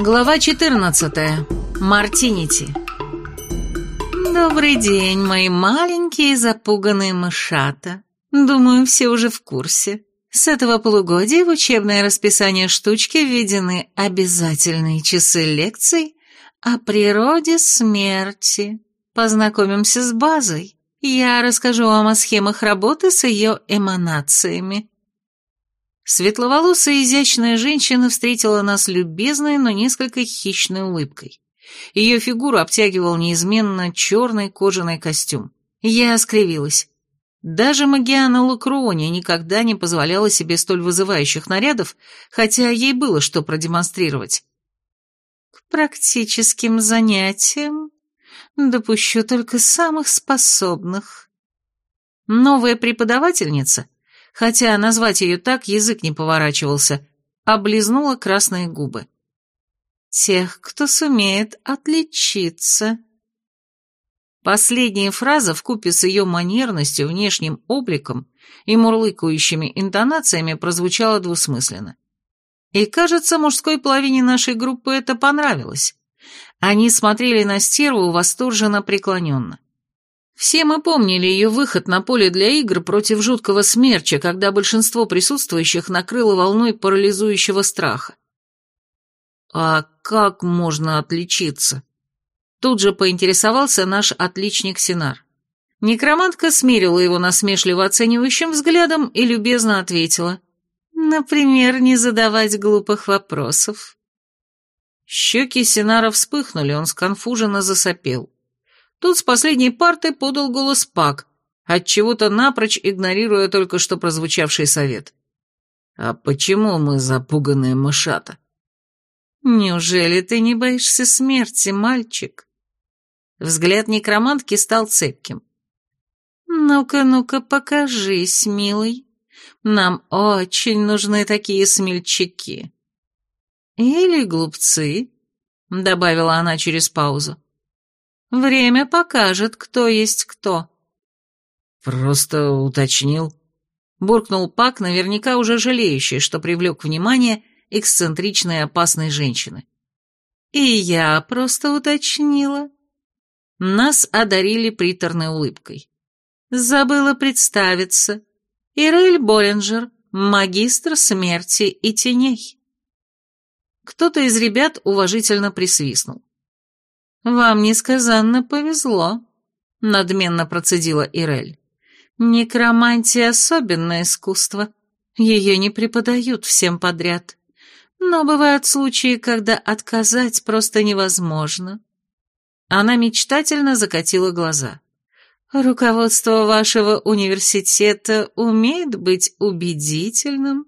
Глава 14. Мартинити. Добрый день, мои маленькие запуганные мышата. Думаю, все уже в курсе. С этого полугодия в учебное расписание штучки введены обязательные часы лекций о природе смерти. Познакомимся с базой. Я расскажу вам о схемах работы с ее эманациями. Светловолосая изящная женщина встретила нас любезной, но несколько хищной улыбкой. Ее фигуру обтягивал неизменно черный кожаный костюм. Я скривилась. Даже Магиана Лакруони никогда не позволяла себе столь вызывающих нарядов, хотя ей было что продемонстрировать. К практическим занятиям допущу только самых способных. Новая преподавательница — хотя назвать ее так язык не поворачивался, облизнула красные губы. «Тех, кто сумеет отличиться». Последняя фраза вкупе с ее манерностью, внешним обликом и мурлыкающими интонациями прозвучала двусмысленно. И, кажется, мужской половине нашей группы это понравилось. Они смотрели на стерву восторженно преклоненно. Все мы помнили ее выход на поле для игр против жуткого смерча, когда большинство присутствующих накрыло волной парализующего страха. «А как можно отличиться?» Тут же поинтересовался наш отличник Синар. Некромантка смирила его насмешливо оценивающим взглядом и любезно ответила. «Например, не задавать глупых вопросов». Щеки Синара вспыхнули, он сконфуженно засопел. Тут с последней парты подал голос Пак, отчего-то напрочь игнорируя только что прозвучавший совет. «А почему мы запуганные мышата?» «Неужели ты не боишься смерти, мальчик?» Взгляд некромантки стал цепким. «Ну-ка, ну-ка, покажись, милый. Нам очень нужны такие смельчаки». «Или глупцы», — добавила она через паузу. Время покажет, кто есть кто». «Просто уточнил», — буркнул Пак, наверняка уже жалеющий, что привлек внимание эксцентричной опасной женщины. «И я просто уточнила». Нас одарили приторной улыбкой. Забыла представиться. Ирель Боллинджер, магистр смерти и теней. Кто-то из ребят уважительно присвистнул. «Вам несказанно повезло», — надменно процедила Ирель. «Некромантия — особенное искусство. Ее не преподают всем подряд. Но бывают случаи, когда отказать просто невозможно». Она мечтательно закатила глаза. «Руководство вашего университета умеет быть убедительным,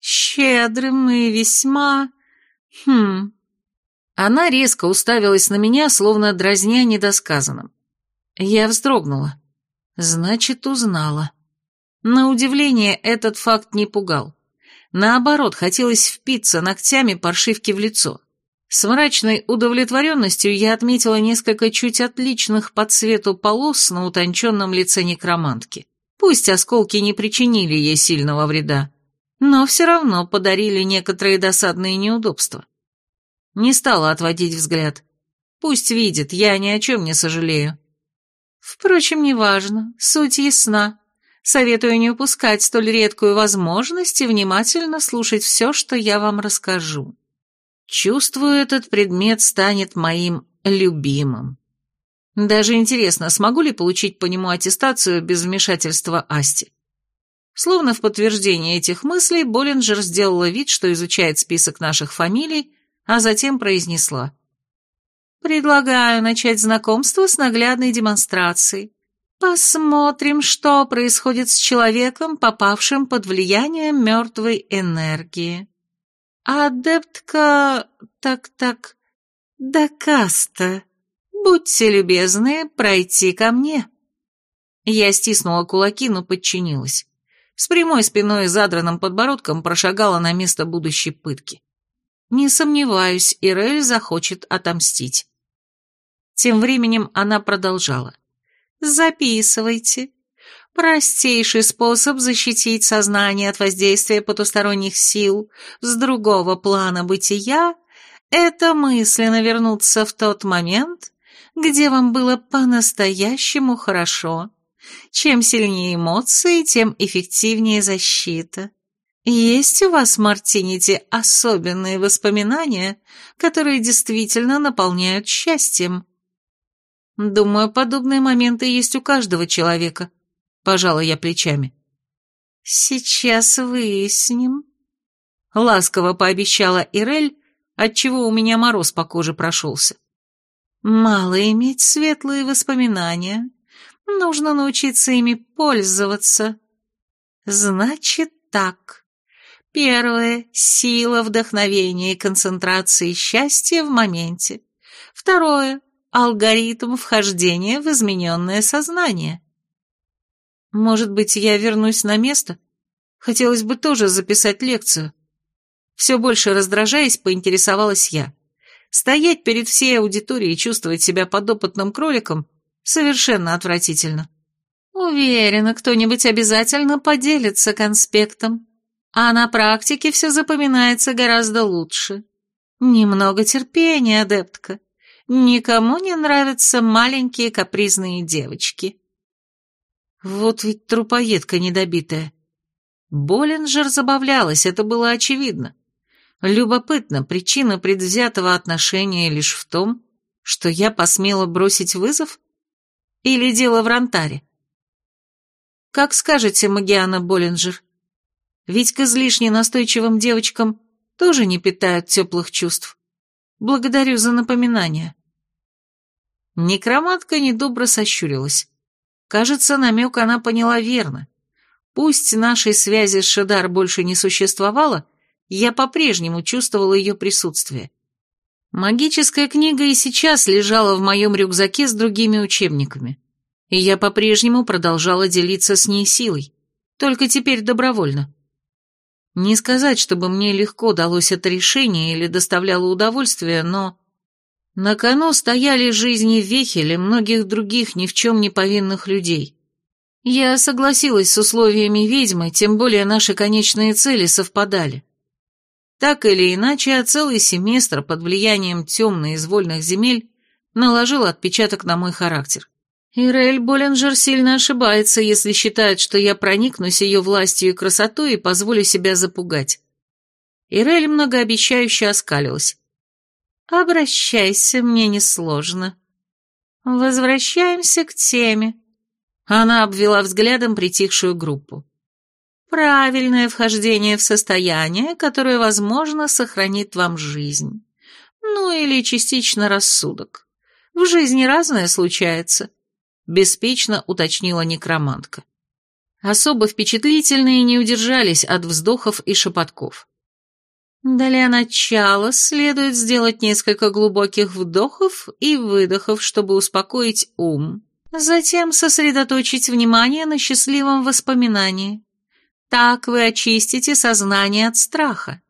щедрым и весьма... Хм, она резко уставилась на меня, словно дразня недосказанным. Я вздрогнула. Значит, узнала. На удивление, этот факт не пугал. Наоборот, хотелось впиться ногтями паршивки в лицо. С мрачной удовлетворенностью я отметила несколько чуть отличных по цвету полос на утонченном лице некромантки. Пусть осколки не причинили ей сильного вреда, но все равно подарили некоторые досадные неудобства. Не стала отводить взгляд. Пусть видит, я ни о чем не сожалею. Впрочем, неважно, суть ясна. Советую не упускать столь редкую возможность и внимательно слушать все, что я вам расскажу. Чувствую, этот предмет станет моим любимым. Даже интересно, смогу ли получить по нему аттестацию без вмешательства Асти. Словно в подтверждение этих мыслей, Боллинджер сделала вид, что изучает список наших фамилий а затем произнесла. «Предлагаю начать знакомство с наглядной демонстрацией. Посмотрим, что происходит с человеком, попавшим под влияние мертвой энергии. Адептка... так-так... Дакаста, будьте любезны пройти ко мне». Я стиснула кулаки, но подчинилась. С прямой спиной и задранным подбородком прошагала на место будущей пытки. Не сомневаюсь, Ирель захочет отомстить. Тем временем она продолжала. «Записывайте. Простейший способ защитить сознание от воздействия потусторонних сил с другого плана бытия — это мысленно вернуться в тот момент, где вам было по-настоящему хорошо. Чем сильнее эмоции, тем эффективнее защита. Есть у вас, Мартинити, особенные воспоминания, которые действительно наполняют счастьем? Думаю, подобные моменты есть у каждого человека. Пожала я плечами. Сейчас выясним. Ласково пообещала Ирель, отчего у меня мороз по коже прошелся. Мало иметь светлые воспоминания. Нужно научиться ими пользоваться. Значит так. Первое – сила вдохновения и концентрации счастья в моменте. Второе – алгоритм вхождения в измененное сознание. Может быть, я вернусь на место? Хотелось бы тоже записать лекцию. Все больше раздражаясь, поинтересовалась я. Стоять перед всей аудиторией и чувствовать себя подопытным кроликом совершенно отвратительно. Уверена, кто-нибудь обязательно поделится конспектом. А на практике все запоминается гораздо лучше. Немного терпения, адептка. Никому не нравятся маленькие капризные девочки. Вот ведь трупоедка недобитая. Боллинджер забавлялась, это было очевидно. Любопытно, причина предвзятого отношения лишь в том, что я посмела бросить вызов? Или дело в Рантаре? Как скажете, Магиана Боллинджер? Ведь к излишне настойчивым девочкам тоже не питают теплых чувств. Благодарю за напоминание. Некроматка недобро сощурилась. Кажется, намек она поняла верно. Пусть нашей связи с Шедар больше не существовало, я по-прежнему чувствовала ее присутствие. Магическая книга и сейчас лежала в моем рюкзаке с другими учебниками, и я по-прежнему продолжала делиться с ней силой, только теперь добровольно. Не сказать, чтобы мне легко далось это решение или доставляло удовольствие, но... На кону стояли жизни Вехеля, многих других ни в чем не повинных людей. Я согласилась с условиями ведьмы, тем более наши конечные цели совпадали. Так или иначе, а целый семестр под влиянием темных из вольных земель наложил отпечаток на мой характер. Ирель Боллинджер сильно ошибается, если считает, что я проникнусь ее властью и красотой и позволю себя запугать. Ирель многообещающе оскалилась. «Обращайся, мне несложно. Возвращаемся к теме». Она обвела взглядом притихшую группу. «Правильное вхождение в состояние, которое, возможно, сохранит вам жизнь. Ну или частично рассудок. В жизни разное случается» беспечно уточнила некромантка. Особо впечатлительные не удержались от вздохов и шепотков. Для начала следует сделать несколько глубоких вдохов и выдохов, чтобы успокоить ум. Затем сосредоточить внимание на счастливом воспоминании. Так вы очистите сознание от страха.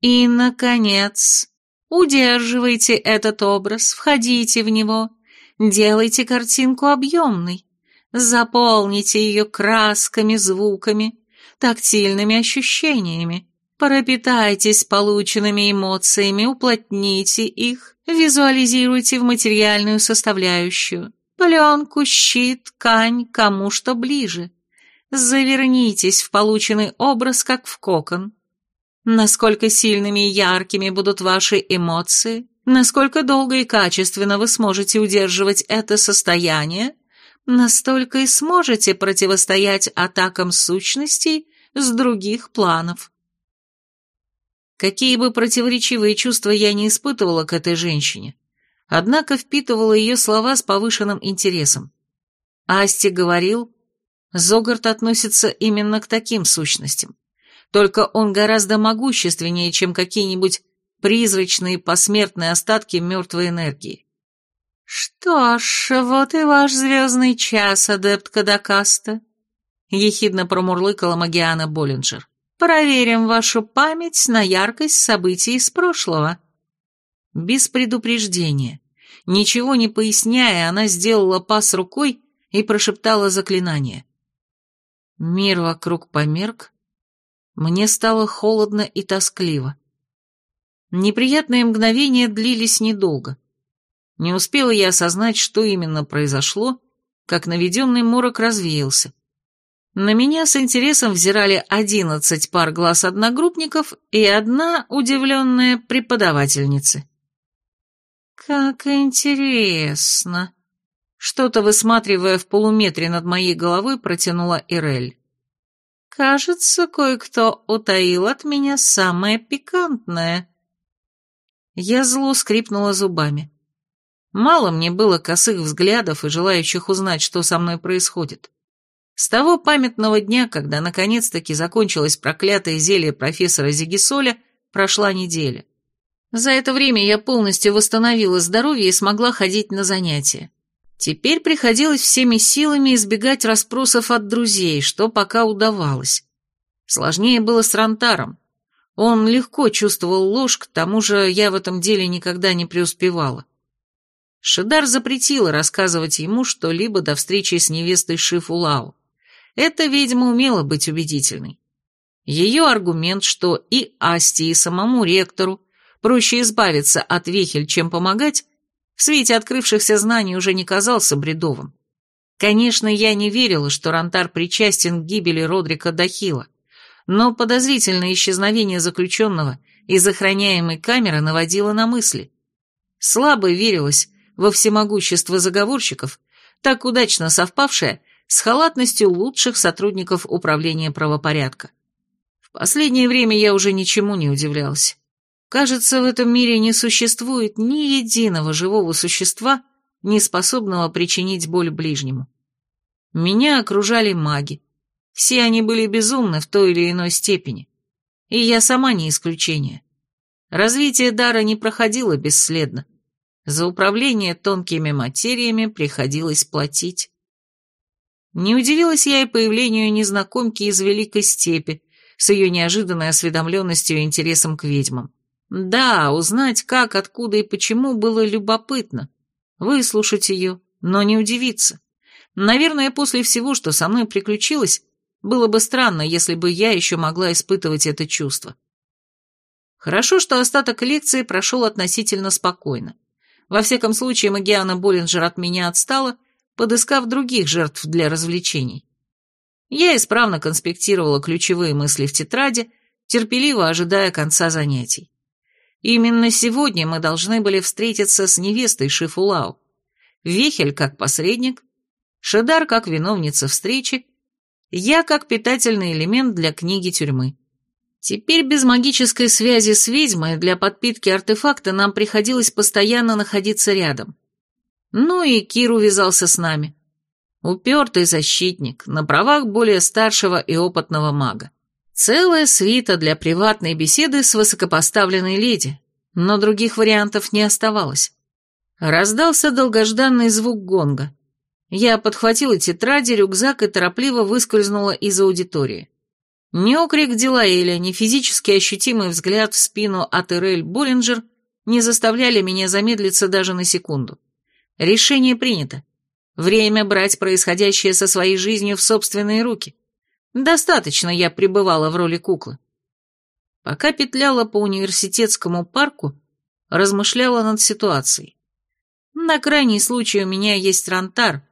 И, наконец, удерживайте этот образ, входите в него Делайте картинку объемной. Заполните ее красками, звуками, тактильными ощущениями. Пропитайтесь полученными эмоциями, уплотните их, визуализируйте в материальную составляющую. Пленку, щит, ткань, кому что ближе. Завернитесь в полученный образ, как в кокон. Насколько сильными и яркими будут ваши эмоции, Насколько долго и качественно вы сможете удерживать это состояние, настолько и сможете противостоять атакам сущностей с других планов. Какие бы противоречивые чувства я не испытывала к этой женщине, однако впитывала ее слова с повышенным интересом. Асти говорил, Зогарт относится именно к таким сущностям, только он гораздо могущественнее, чем какие-нибудь призрачные посмертные остатки мертвой энергии. «Что ж, вот и ваш звездный час, адепт Кадакаста», — ехидно промурлыкала Магиана Боллинджер. «Проверим вашу память на яркость событий из прошлого». Без предупреждения, ничего не поясняя, она сделала пас рукой и прошептала заклинание. Мир вокруг померк, мне стало холодно и тоскливо. Неприятные мгновения длились недолго. Не успела я осознать, что именно произошло, как наведенный морок развеялся. На меня с интересом взирали одиннадцать пар глаз одногруппников и одна удивленная преподавательница. «Как интересно!» Что-то высматривая в полуметре над моей головой, протянула Ирель. «Кажется, кое-кто утаил от меня самое пикантное». Я зло скрипнула зубами. Мало мне было косых взглядов и желающих узнать, что со мной происходит. С того памятного дня, когда наконец-таки закончилось проклятое зелье профессора Зигисоля, прошла неделя. За это время я полностью восстановила здоровье и смогла ходить на занятия. Теперь приходилось всеми силами избегать расспросов от друзей, что пока удавалось. Сложнее было с Рантаром. Он легко чувствовал ложь, к тому же я в этом деле никогда не преуспевала. Шидар запретила рассказывать ему что-либо до встречи с невестой Шифулау. Эта ведьма умела быть убедительной. Ее аргумент, что и Асти, и самому ректору проще избавиться от вехель, чем помогать, в свете открывшихся знаний уже не казался бредовым. Конечно, я не верила, что Рантар причастен к гибели Родрика Дахила, но подозрительное исчезновение заключенного из охраняемой камеры наводило на мысли. Слабо верилось, во всемогущество заговорщиков, так удачно совпавшее с халатностью лучших сотрудников управления правопорядка. В последнее время я уже ничему не удивлялся. Кажется, в этом мире не существует ни единого живого существа, не способного причинить боль ближнему. Меня окружали маги. Все они были безумны в той или иной степени. И я сама не исключение. Развитие дара не проходило бесследно. За управление тонкими материями приходилось платить. Не удивилась я и появлению незнакомки из Великой Степи с ее неожиданной осведомленностью и интересом к ведьмам. Да, узнать как, откуда и почему было любопытно. Выслушать ее, но не удивиться. Наверное, после всего, что со мной приключилось, было бы странно, если бы я еще могла испытывать это чувство. Хорошо, что остаток лекции прошел относительно спокойно. Во всяком случае, Магиана Боллинджер от меня отстала, подыскав других жертв для развлечений. Я исправно конспектировала ключевые мысли в тетради, терпеливо ожидая конца занятий. Именно сегодня мы должны были встретиться с невестой Шифулау. Вехель как посредник, Шедар как виновница встречи, я как питательный элемент для книги тюрьмы. Теперь без магической связи с ведьмой для подпитки артефакта нам приходилось постоянно находиться рядом. Ну и Кир увязался с нами. Упертый защитник, на правах более старшего и опытного мага. Целая свита для приватной беседы с высокопоставленной леди, но других вариантов не оставалось. Раздался долгожданный звук гонга. Я подхватила тетради, рюкзак и торопливо выскользнула из аудитории. Ни окрик Дилаэля, ни физически ощутимый взгляд в спину от Ирель Боллинджер не заставляли меня замедлиться даже на секунду. Решение принято. Время брать происходящее со своей жизнью в собственные руки. Достаточно я пребывала в роли куклы. Пока петляла по университетскому парку, размышляла над ситуацией. На крайний случай у меня есть рантар.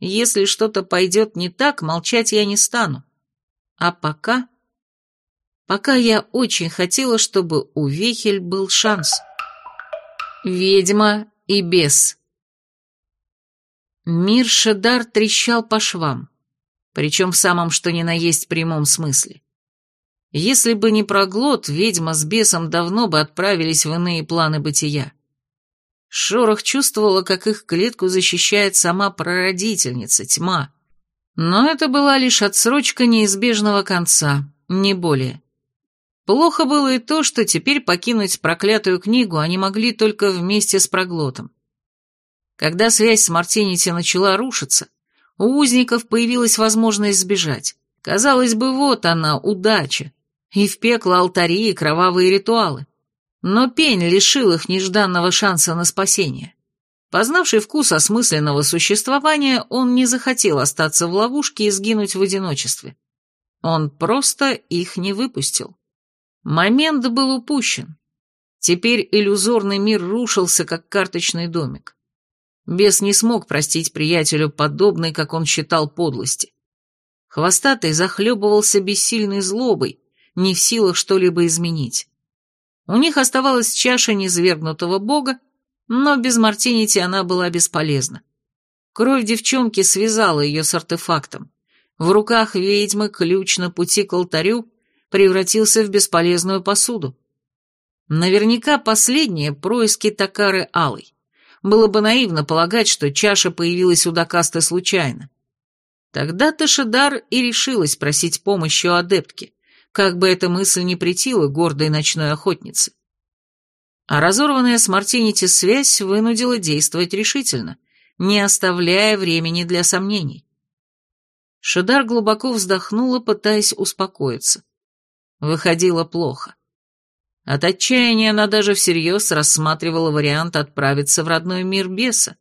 Если что-то пойдет не так, молчать я не стану. А пока... Пока я очень хотела, чтобы у Вехель был шанс. Ведьма и бес. Мир Шедар трещал по швам, причем в самом что ни на есть прямом смысле. Если бы не проглот, ведьма с бесом давно бы отправились в иные планы бытия. Шорох чувствовала, как их клетку защищает сама прародительница, тьма, но это была лишь отсрочка неизбежного конца, не более. Плохо было и то, что теперь покинуть проклятую книгу они могли только вместе с проглотом. Когда связь с Мартинити начала рушиться, у узников появилась возможность сбежать. Казалось бы, вот она, удача. И в пекло алтари и кровавые ритуалы. Но пень лишил их нежданного шанса на спасение. Познавший вкус осмысленного существования, он не захотел остаться в ловушке и сгинуть в одиночестве. Он просто их не выпустил. Момент был упущен. Теперь иллюзорный мир рушился, как карточный домик. Бес не смог простить приятелю подобной, как он считал, подлости. Хвостатый захлебывался бессильной злобой, не в силах что-либо изменить. У них оставалась чаша низвергнутого бога, но без Мартинити она была бесполезна. Кровь девчонки связала ее с артефактом. В руках ведьмы ключ на пути к алтарю превратился в бесполезную посуду. Наверняка последнее происки Такары Алой. Было бы наивно полагать, что чаша появилась у Дакасты случайно. Тогда-то Шедар и решилась просить помощи у адептки, как бы эта мысль не претила гордой ночной охотнице. А разорванная с Мартинити связь вынудила действовать решительно, не оставляя времени для сомнений. Шедар глубоко вздохнула, пытаясь успокоиться. Выходило плохо. От отчаяния она даже всерьез рассматривала вариант отправиться в родной мир беса,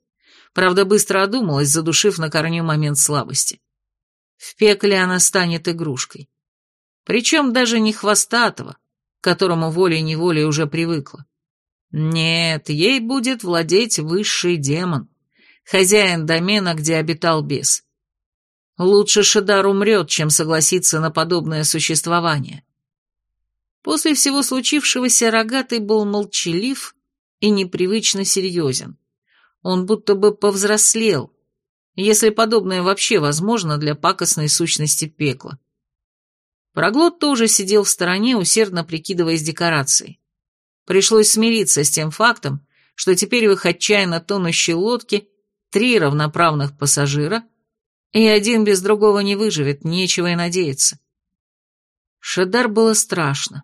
правда быстро одумалась, задушив на корню момент слабости. В пекле она станет игрушкой. Причем даже не хвостатого, к которому волей-неволей уже привыкла. Нет, ей будет владеть высший демон, хозяин домена, где обитал бес. Лучше Шедар умрет, чем согласиться на подобное существование. После всего случившегося Рогатый был молчалив и непривычно серьезен. Он будто бы повзрослел, если подобное вообще возможно для пакостной сущности пекла. Проглот тоже сидел в стороне, усердно прикидываясь декорацией. Пришлось смириться с тем фактом, что теперь в их отчаянно тонущей лодке три равноправных пассажира, и один без другого не выживет, нечего и надеяться. Шедар было страшно.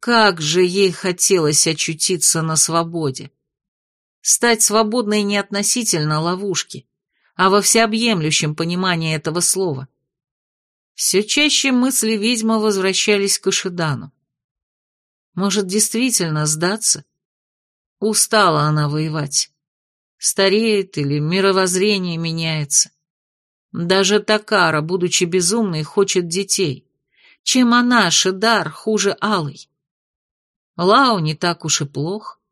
Как же ей хотелось очутиться на свободе. Стать свободной не относительно ловушки, а во всеобъемлющем понимании этого слова. Все чаще мысли ведьмы возвращались к Ишидану. Может, действительно сдаться? Устала она воевать. Стареет или мировоззрение меняется. Даже Такара, будучи безумной, хочет детей. Чем она, Шидар, хуже Алой? Лао не так уж и плох.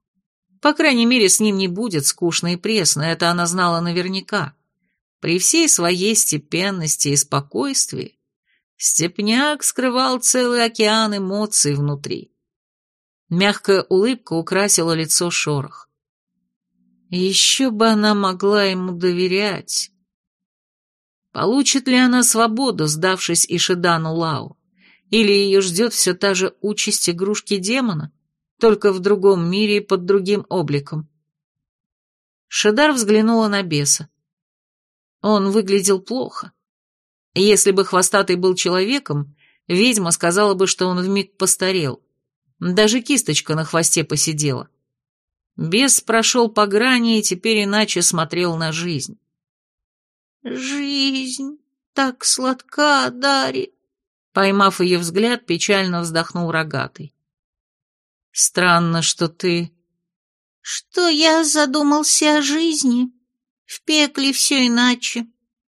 По крайней мере, с ним не будет скучно и пресно, это она знала наверняка. При всей своей степенности и спокойствии Степняк скрывал целый океан эмоций внутри. Мягкая улыбка украсила лицо шорох. Еще бы она могла ему доверять. Получит ли она свободу, сдавшись Ишидану Лау? Или ее ждет все та же участь игрушки демона? только в другом мире и под другим обликом. Шедар взглянула на беса. Он выглядел плохо. Если бы хвостатый был человеком, ведьма сказала бы, что он вмиг постарел. Даже кисточка на хвосте посидела. Бес прошел по грани и теперь иначе смотрел на жизнь. «Жизнь так сладка, Дари!» Поймав ее взгляд, печально вздохнул рогатый. Странно, что ты... Что я задумался о жизни. В пекле все иначе.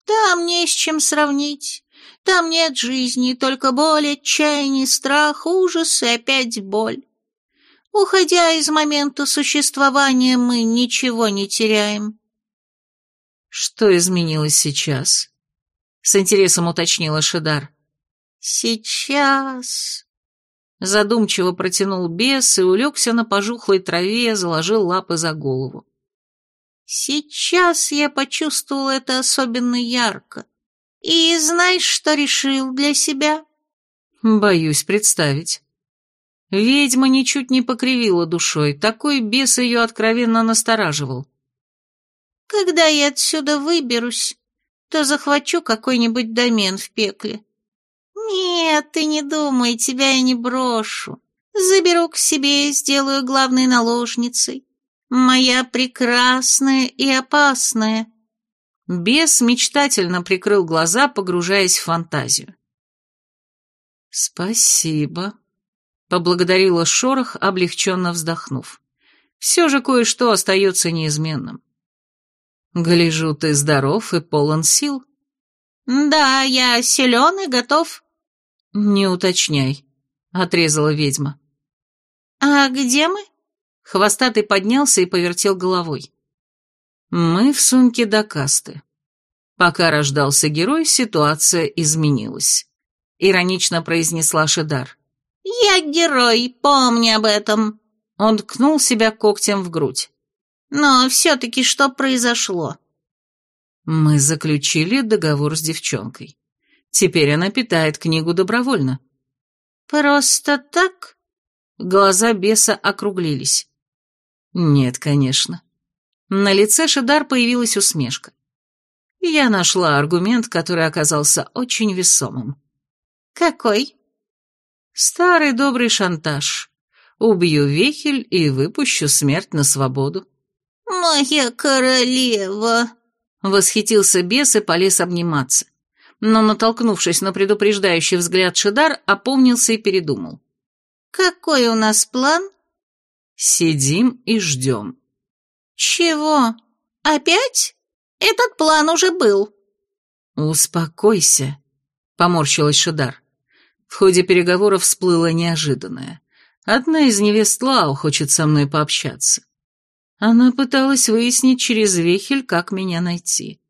Там не с чем сравнить. Там нет жизни, только боль, отчаяние, страх, ужас и опять боль. Уходя из момента существования, мы ничего не теряем. Что изменилось сейчас? С интересом уточнила Шидар. Сейчас... Задумчиво протянул бес и улегся на пожухлой траве, заложил лапы за голову. Сейчас я почувствовал это особенно ярко. И знаешь, что решил для себя? Боюсь представить. Ведьма ничуть не покривила душой, такой бес ее откровенно настораживал. Когда я отсюда выберусь, то захвачу какой-нибудь домен в пекле. «Нет, ты не думай, тебя я не брошу. Заберу к себе и сделаю главной наложницей. Моя прекрасная и опасная». Бес мечтательно прикрыл глаза, погружаясь в фантазию. «Спасибо», — поблагодарила Шорох, облегченно вздохнув. «Все же кое-что остается неизменным». «Гляжу, ты здоров и полон сил». «Да, я силен и готов». «Не уточняй», — отрезала ведьма. «А где мы?» Хвостатый поднялся и повертел головой. «Мы в сумке до касты. Пока рождался герой, ситуация изменилась», — иронично произнесла Шедар. «Я герой, помни об этом». Он ткнул себя когтем в грудь. «Но все-таки что произошло?» Мы заключили договор с девчонкой. Теперь она питает книгу добровольно. «Просто так?» Глаза беса округлились. «Нет, конечно». На лице Шидар появилась усмешка. Я нашла аргумент, который оказался очень весомым. «Какой?» «Старый добрый шантаж. Убью Вехель и выпущу смерть на свободу». «Моя королева!» Восхитился бес и полез обниматься. Но, натолкнувшись на предупреждающий взгляд Шидар, опомнился и передумал. «Какой у нас план?» «Сидим и ждем». «Чего? Опять? Этот план уже был». «Успокойся», — поморщилась Шидар. В ходе переговоров всплыло неожиданное. Одна из невест Лао хочет со мной пообщаться. Она пыталась выяснить через Вехель, как меня найти.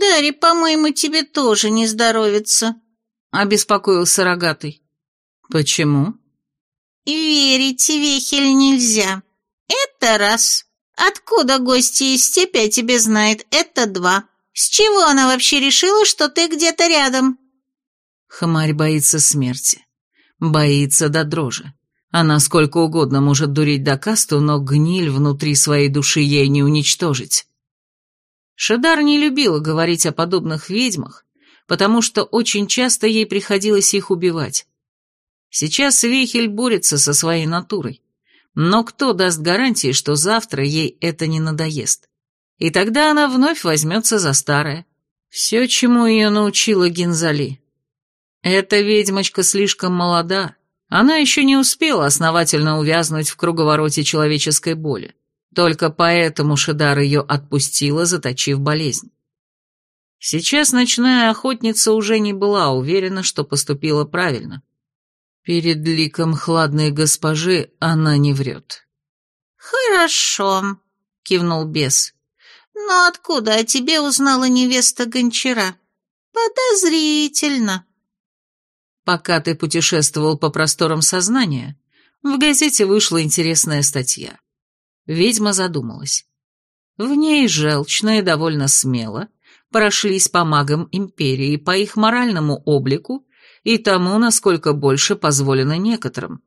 «Дарри, по-моему, тебе тоже не здоровится», — обеспокоился рогатый. «Почему?» «Верить Вехель нельзя. Это раз. Откуда гости из степи о тебе знает? Это два. С чего она вообще решила, что ты где-то рядом?» Хмарь боится смерти. Боится до дрожи. Она сколько угодно может дурить до касту, но гниль внутри своей души ей не уничтожить. Шедар не любила говорить о подобных ведьмах, потому что очень часто ей приходилось их убивать. Сейчас Вейхель борется со своей натурой, но кто даст гарантии, что завтра ей это не надоест? И тогда она вновь возьмется за старое. Все, чему ее научила Гинзали. Эта ведьмочка слишком молода, она еще не успела основательно увязнуть в круговороте человеческой боли. Только поэтому Шидар ее отпустила, заточив болезнь. Сейчас ночная охотница уже не была уверена, что поступила правильно. Перед ликом хладной госпожи она не врет. «Хорошо», — кивнул бес. «Но откуда о тебе узнала невеста Гончара? Подозрительно». Пока ты путешествовал по просторам сознания, в газете вышла интересная статья. Ведьма задумалась. В ней желчно и довольно смело прошлись по магам империи, по их моральному облику и тому, насколько больше позволено некоторым.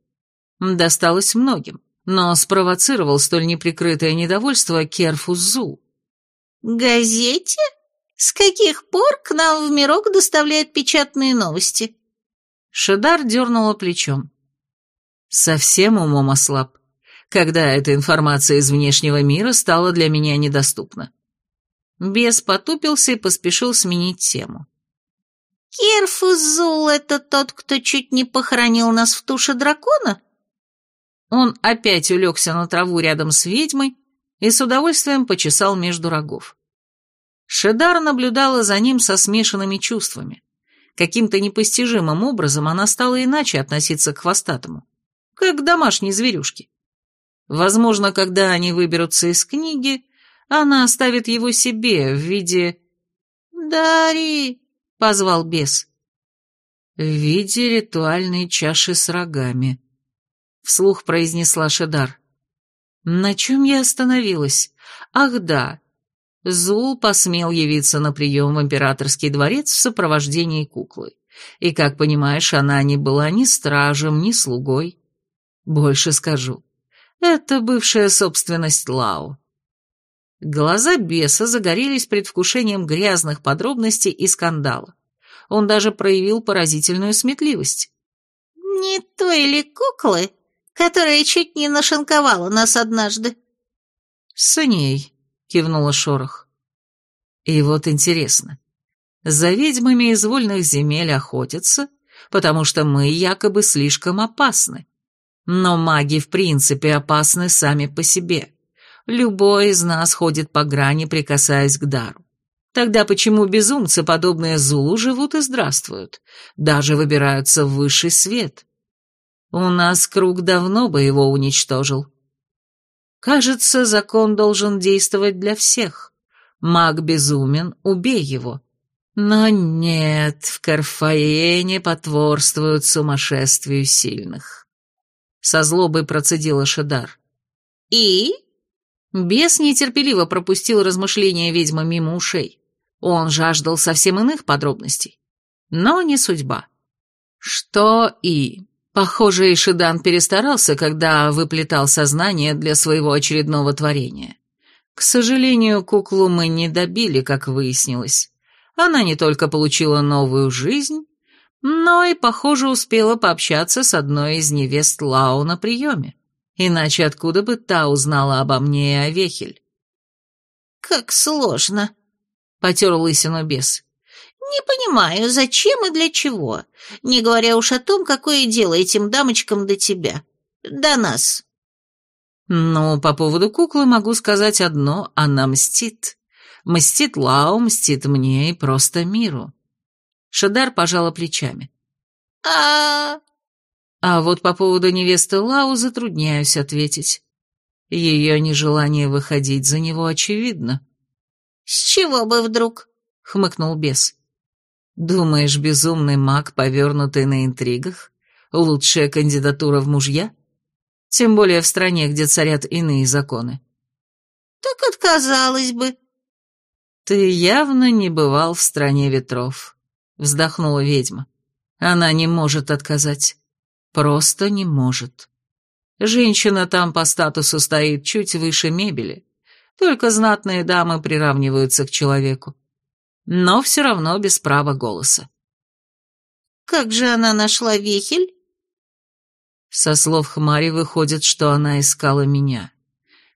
Досталось многим, но спровоцировал столь неприкрытое недовольство Керфус Зул. «Газете? С каких пор к нам в мирок доставляют печатные новости?» Шедар дернула плечом. Совсем умом ослаб, когда эта информация из внешнего мира стала для меня недоступна. Бес потупился и поспешил сменить тему. «Кирфузул — это тот, кто чуть не похоронил нас в туше дракона?» Он опять улегся на траву рядом с ведьмой и с удовольствием почесал между рогов. Шедар наблюдала за ним со смешанными чувствами. Каким-то непостижимым образом она стала иначе относиться к хвостатому, как к домашней зверюшке. Возможно, когда они выберутся из книги, она оставит его себе в виде... «Дари!» — позвал бес. «В виде ритуальной чаши с рогами», — вслух произнесла Шедар. «На чем я остановилась? Ах да, Зул посмел явиться на прием в императорский дворец в сопровождении куклы. И, как понимаешь, она не была ни стражем, ни слугой. Больше скажу. Это бывшая собственность Лао. Глаза беса загорелись предвкушением грязных подробностей и скандала. Он даже проявил поразительную сметливость. «Не той ли куклы, которая чуть не нашинковала нас однажды?» «С ней», кивнула Шорох. И вот интересно, за ведьмами из вольных земель охотятся, потому что мы якобы слишком опасны. Но маги в принципе опасны сами по себе. Любой из нас ходит по грани, прикасаясь к дару. Тогда почему безумцы, подобные Зулу, живут и здравствуют, даже выбираются в высший свет? У нас круг давно бы его уничтожил. Кажется, закон должен действовать для всех. Маг безумен, убей его. Но нет, в Карфаене потворствуют сумасшествию сильных. Со злобой процедила Шедар. И? Бес нетерпеливо пропустил размышления ведьмы мимо ушей. Он жаждал совсем иных подробностей. Но не судьба. Что и... Похоже, Ишидан перестарался, когда выплетал сознание для своего очередного творения. К сожалению, куклу мы не добили, как выяснилось. Она не только получила новую жизнь, но и, похоже, успела пообщаться с одной из невест Лао на приеме. Иначе откуда бы та узнала обо мне и о Вехель? «Как сложно», — потер лысину бес. «Не понимаю, зачем и для чего, не говоря уж о том, какое дело этим дамочкам до тебя, до нас». «Ну, по поводу куклы могу сказать одно, она мстит. Мстит Лао, мстит мне и просто миру». Шадар пожала плечами. «А...» А вот по поводу невесты Лау затрудняюсь ответить. Ее нежелание выходить за него очевидно. «С чего бы вдруг?» — хмыкнул бес. «Думаешь, безумный маг, повернутый на интригах, лучшая кандидатура в мужья? Тем более в стране, где царят иные законы». «Так отказалась бы». «Ты явно не бывал в стране ветров», — вздохнула ведьма. «Она не может отказать. Просто не может. Женщина там по статусу стоит чуть выше мебели, только знатные дамы приравниваются к человеку. Но все равно без права голоса. «Как же она нашла Вихель?» Со слов Хмари выходит, что она искала меня.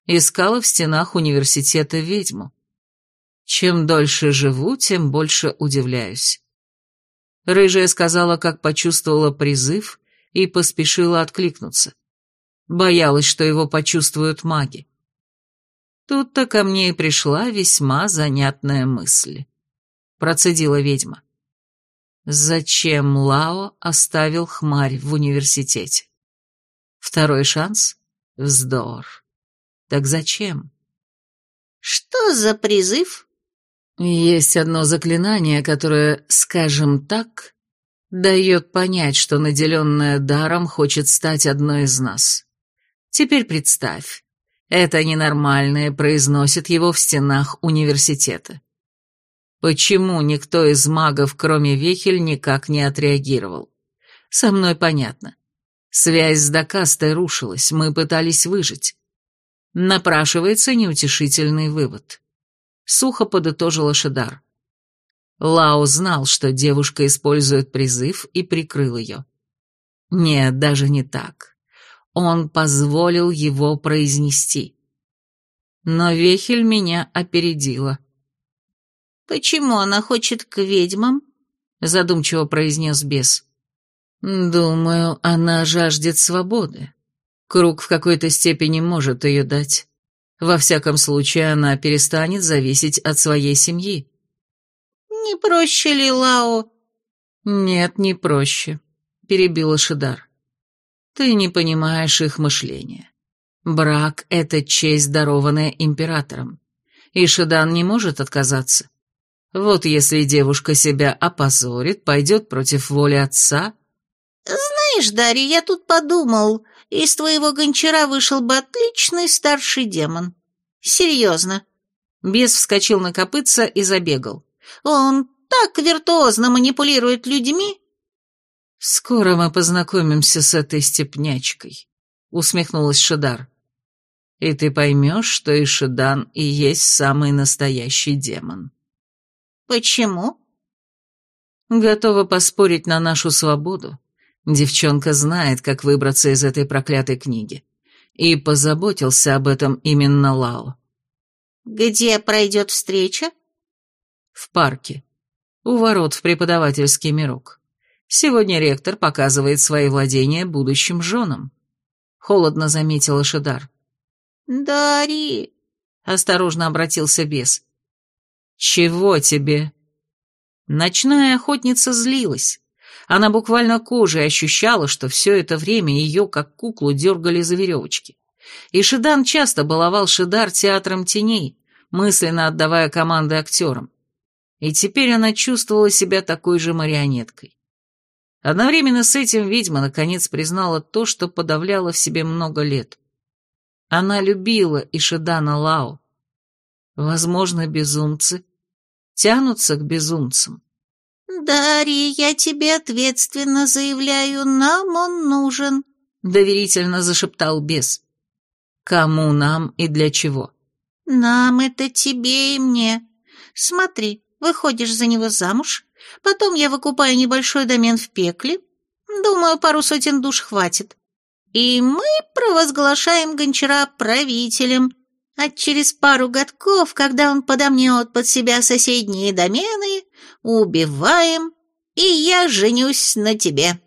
Искала в стенах университета ведьму. Чем дольше живу, тем больше удивляюсь. Рыжая сказала, как почувствовала призыв и поспешила откликнуться. Боялась, что его почувствуют маги. Тут-то ко мне и пришла весьма занятная мысль. Процедила ведьма. Зачем Лао оставил хмарь в университете? Второй шанс? Вздор. Так зачем? Что за призыв? Есть одно заклинание, которое, скажем так, Дает понять, что наделенная даром хочет стать одной из нас. Теперь представь, это ненормальное произносит его в стенах университета. Почему никто из магов, кроме Вехель, никак не отреагировал? Со мной понятно. Связь с Дакастой рушилась, мы пытались выжить. Напрашивается неутешительный вывод. Сухо подытожила Шидар. Лао знал, что девушка использует призыв и прикрыл ее. Нет, даже не так. Он позволил его произнести. Но Вехель меня опередила. «Почему она хочет к ведьмам?» — задумчиво произнес бес. «Думаю, она жаждет свободы. Круг в какой-то степени может ее дать. Во всяком случае, она перестанет зависеть от своей семьи. «Не проще ли, Лао?» «Нет, не проще», — перебила Шидар. «Ты не понимаешь их мышления. Брак — это честь, дарованная императором, и Шидан не может отказаться. Вот если девушка себя опозорит, пойдет против воли отца...» «Знаешь, Дарья, я тут подумал, из твоего гончара вышел бы отличный старший демон. Серьезно». Бес вскочил на копытца и забегал. Он так виртуозно манипулирует людьми. Скоро мы познакомимся с этой степнячкой, усмехнулась Шидар. И ты поймешь, что Ишидан и есть самый настоящий демон. Почему? Готова поспорить на нашу свободу. Девчонка знает, как выбраться из этой проклятой книги. И позаботился об этом именно Лао. Где пройдет встреча? В парке. У ворот в преподавательский мирок. Сегодня ректор показывает свои владения будущим женам. Холодно заметила Шидар. «Дари!» — осторожно обратился бес. «Чего тебе?» Ночная охотница злилась. Она буквально кожей ощущала, что все это время ее, как куклу, дергали за веревочки. И Шидан часто баловал Шидар театром теней, мысленно отдавая команды актерам. И теперь она чувствовала себя такой же марионеткой. Одновременно с этим ведьма наконец признала то, что подавляла в себе много лет. Она любила Ишидана Лао. Возможно, безумцы тянутся к безумцам. «Дарья, я тебе ответственно заявляю, нам он нужен», — доверительно зашептал бес. «Кому нам и для чего?» «Нам это тебе и мне. Смотри, выходишь за него замуж, потом я выкупаю небольшой домен в пекле, думаю, пару сотен душ хватит, и мы провозглашаем гончара правителем, а через пару годков, когда он подомнет под себя соседние домены, убиваем, и я женюсь на тебе».